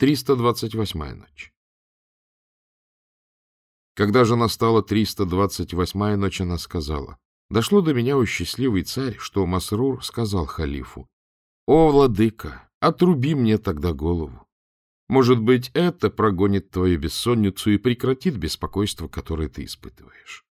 328-я ночь. Когда же настала 328-я ночь, она сказала, «Дошло до меня, о счастливый царь, что Масрур сказал халифу, «О, владыка, отруби мне тогда голову. Может быть, это прогонит твою бессонницу и прекратит беспокойство, которое ты испытываешь».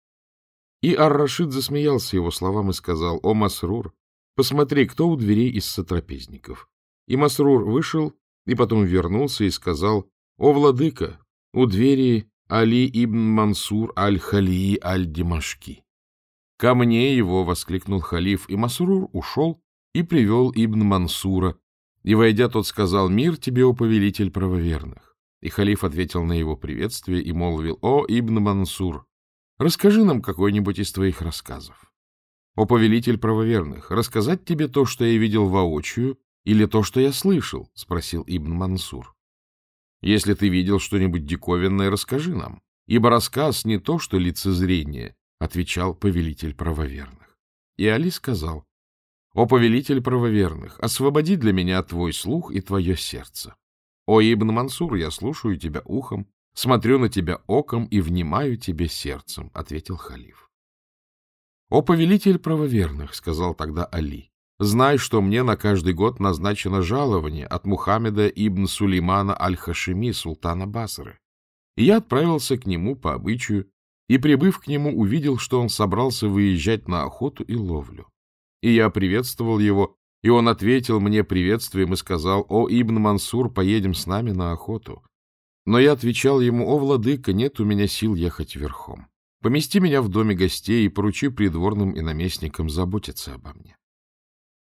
И Ар-Рашид засмеялся его словам и сказал, «О, Масрур, посмотри, кто у дверей из сотрапезников». И Масрур вышел и потом вернулся и сказал, «О, владыка, у двери Али ибн Мансур аль-Халии аль-Димашки». «Ко мне его!» — воскликнул халиф, и Масрур ушел и привел ибн Мансура. И, войдя, тот сказал, «Мир тебе, о повелитель правоверных!» И халиф ответил на его приветствие и молвил, «О, ибн Мансур, расскажи нам какой-нибудь из твоих рассказов». «О повелитель правоверных, рассказать тебе то, что я видел воочию, или то, что я слышал? — спросил Ибн Мансур. — Если ты видел что-нибудь диковинное, расскажи нам, ибо рассказ не то, что лицезрение, — отвечал повелитель правоверных. И Али сказал, — О, повелитель правоверных, освободи для меня твой слух и твое сердце. О, Ибн Мансур, я слушаю тебя ухом, смотрю на тебя оком и внимаю тебе сердцем, — ответил халиф. — О, повелитель правоверных, — сказал тогда Али, Знай, что мне на каждый год назначено жалование от Мухаммеда ибн Сулеймана аль-Хашими, султана Басры. И я отправился к нему по обычаю, и, прибыв к нему, увидел, что он собрался выезжать на охоту и ловлю. И я приветствовал его, и он ответил мне приветствием и сказал, «О, Ибн Мансур, поедем с нами на охоту». Но я отвечал ему, «О, владыка, нет у меня сил ехать верхом. Помести меня в доме гостей и поручи придворным и наместникам заботиться обо мне».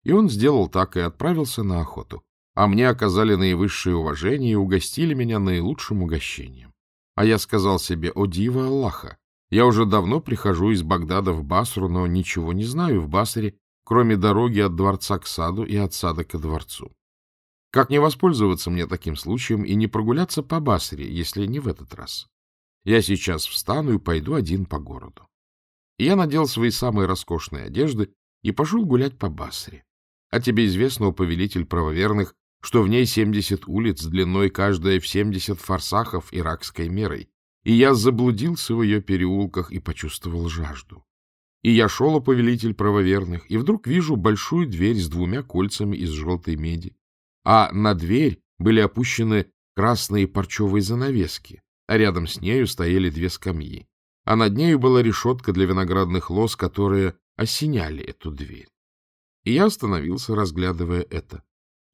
И он сделал так и отправился на охоту. А мне оказали наивысшее уважение и угостили меня наилучшим угощением. А я сказал себе, о дива Аллаха, я уже давно прихожу из Багдада в Басру, но ничего не знаю в Басре, кроме дороги от дворца к саду и от сада к дворцу. Как не воспользоваться мне таким случаем и не прогуляться по Басре, если не в этот раз? Я сейчас встану и пойду один по городу. И я надел свои самые роскошные одежды и пошел гулять по Басре. А тебе известно, повелитель правоверных, что в ней семьдесят улиц, длиной каждая в семьдесят форсахов иракской мерой, и я заблудился в ее переулках и почувствовал жажду. И я шел, повелитель правоверных, и вдруг вижу большую дверь с двумя кольцами из желтой меди, а на дверь были опущены красные парчевые занавески, а рядом с нею стояли две скамьи, а над нею была решетка для виноградных лоз, которые осеняли эту дверь. И я остановился, разглядывая это.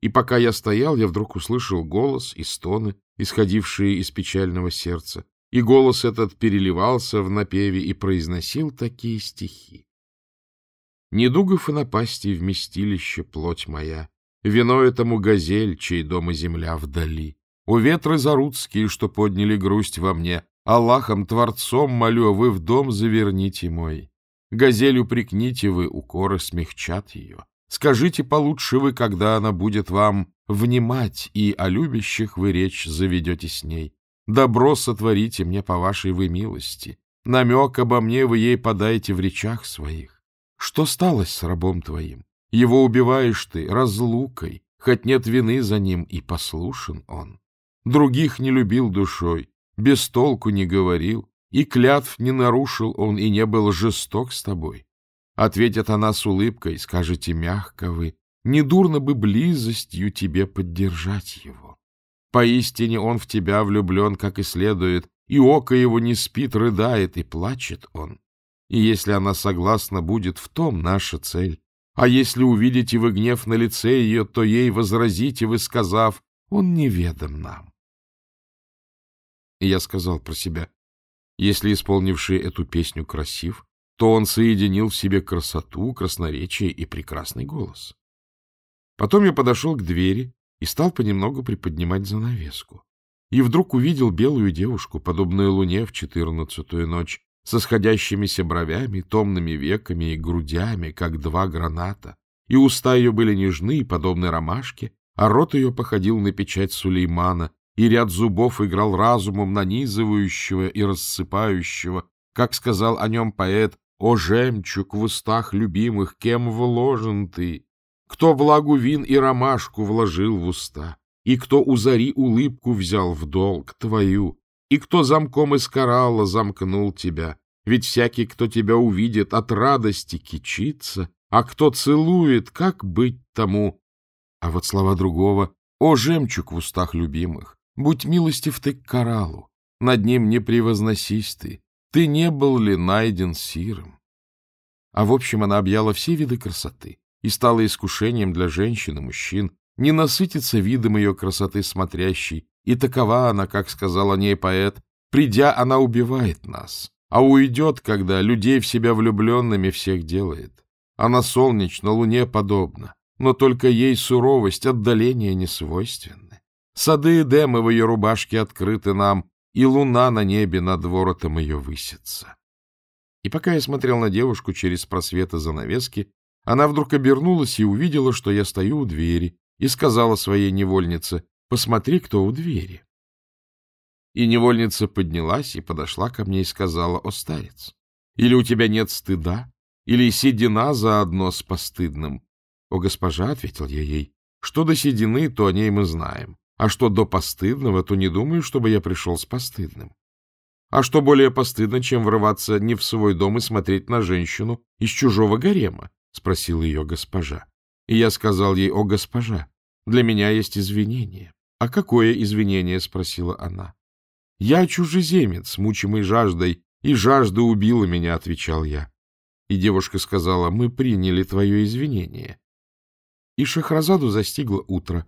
И пока я стоял, я вдруг услышал голос и стоны, исходившие из печального сердца. И голос этот переливался в напеве и произносил такие стихи. «Недугов и напастей вместилище плоть моя, вино этому газель, чей дом и земля вдали. У ветры зарудские, что подняли грусть во мне, Аллахом, Творцом молю, вы в дом заверните мой. Газель упрекните вы, укоры смягчат ее. Скажите получше вы, когда она будет вам внимать, и о любящих вы речь заведете с ней. Добро сотворите мне по вашей вы милости. Намек обо мне вы ей подайте в речах своих. Что сталось с рабом твоим? Его убиваешь ты разлукой, хоть нет вины за ним, и послушен он. Других не любил душой, без толку не говорил, и клятв не нарушил он, и не был жесток с тобой. Ответит она с улыбкой, скажете мягко вы, недурно бы близостью тебе поддержать его. Поистине он в тебя влюблен, как и следует, и око его не спит, рыдает, и плачет он. И если она согласна будет, в том наша цель. А если увидите вы гнев на лице ее, то ей возразите вы, сказав, он неведом нам. И я сказал про себя, если исполнивший эту песню красив, то он соединил в себе красоту, красноречие и прекрасный голос. Потом я подошел к двери и стал понемногу приподнимать занавеску. И вдруг увидел белую девушку, подобную луне в четырнадцатую ночь, со сходящимися бровями, томными веками и грудями, как два граната, и уста ее были нежны, подобны ромашке, а рот ее походил на печать Сулеймана, и ряд зубов играл разумом нанизывающего и рассыпающего, как сказал о нем поэт, «О, жемчуг в устах любимых, кем вложен ты? Кто влагу вин и ромашку вложил в уста? и кто у зари улыбку взял в долг твою, и кто замком из коралла замкнул тебя. Ведь всякий, кто тебя увидит, от радости кичится, а кто целует, как быть тому? А вот слова другого «О, жемчуг в устах любимых! Будь милостив ты к кораллу, над ним не превозносись ты, ты не был ли найден сиром?» А в общем она объяла все виды красоты и стала искушением для женщин и мужчин не насытиться видом ее красоты смотрящей, и такова она, как сказал о ней поэт, придя, она убивает нас, а уйдет, когда людей в себя влюбленными всех делает. Она солнечно, луне подобна, но только ей суровость, отдаление не свойственны. Сады Эдема в ее рубашке открыты нам, и луна на небе над воротом ее высится. И пока я смотрел на девушку через просветы занавески, она вдруг обернулась и увидела, что я стою у двери, и сказала своей невольнице, «Посмотри, кто у двери». И невольница поднялась и подошла ко мне и сказала, «О, старец, или у тебя нет стыда, или седина заодно с постыдным?» «О, госпожа», — ответил я ей, — «что до седины, то о ней мы знаем, а что до постыдного, то не думаю, чтобы я пришел с постыдным». А что более постыдно, чем врываться не в свой дом и смотреть на женщину из чужого гарема? — спросила ее госпожа. И я сказал ей, о, госпожа, для меня есть извинение. — А какое извинение? — спросила она. — Я чужеземец, мучимый жаждой, и жажда убила меня, — отвечал я. И девушка сказала, мы приняли твое извинение. И Шахразаду застигло утро,